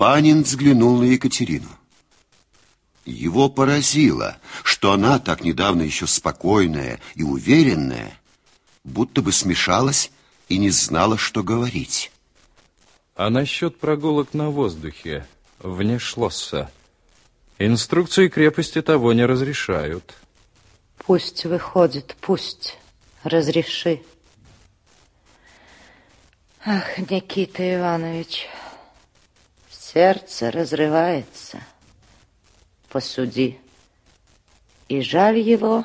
Панин взглянул на Екатерину. Его поразило, что она, так недавно еще спокойная и уверенная, будто бы смешалась и не знала, что говорить. А насчет прогулок на воздухе, вне шлосса, инструкции крепости того не разрешают. Пусть выходит, пусть, разреши. Ах, Никита Иванович, сердце разрывается. Посуди. И жаль его.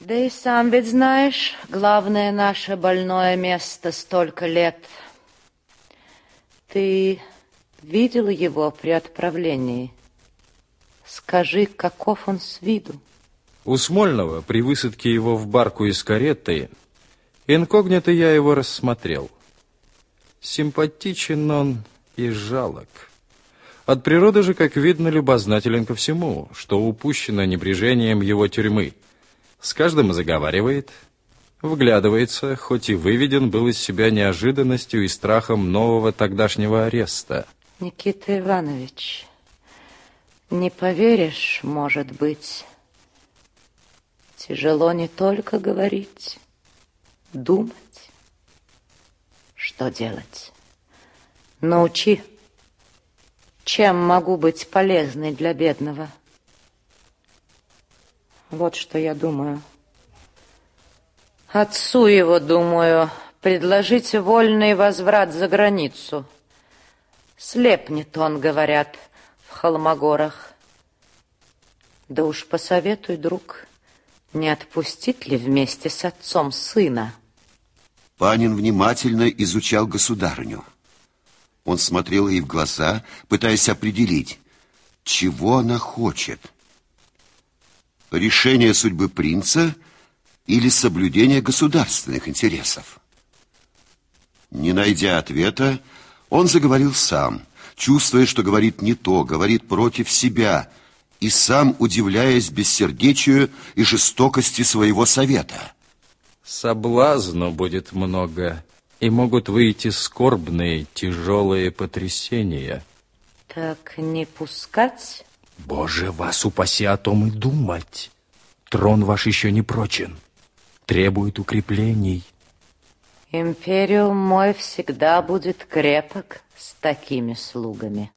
Да и сам ведь знаешь, главное наше больное место столько лет. Ты видел его при отправлении? Скажи, каков он с виду? У Смольного при высадке его в барку из кареты инкогнито я его рассмотрел. Симпатичен он и жалок. От природы же, как видно, любознателен ко всему, что упущено небрежением его тюрьмы. С каждым заговаривает, вглядывается, хоть и выведен был из себя неожиданностью и страхом нового тогдашнего ареста. Никита Иванович, не поверишь, может быть, тяжело не только говорить, думать. Что делать? Научи, чем могу быть полезной для бедного. Вот что я думаю. Отцу его, думаю, предложить вольный возврат за границу. Слепнет он, говорят, в Холмогорах. Да уж посоветуй, друг, не отпустить ли вместе с отцом сына? Панин внимательно изучал государыню. Он смотрел ей в глаза, пытаясь определить, чего она хочет. Решение судьбы принца или соблюдение государственных интересов. Не найдя ответа, он заговорил сам, чувствуя, что говорит не то, говорит против себя, и сам удивляясь бессердечию и жестокости своего совета. Соблазну будет много, и могут выйти скорбные, тяжелые потрясения. Так не пускать? Боже, вас упаси о том и думать. Трон ваш еще не прочен, требует укреплений. Империум мой всегда будет крепок с такими слугами.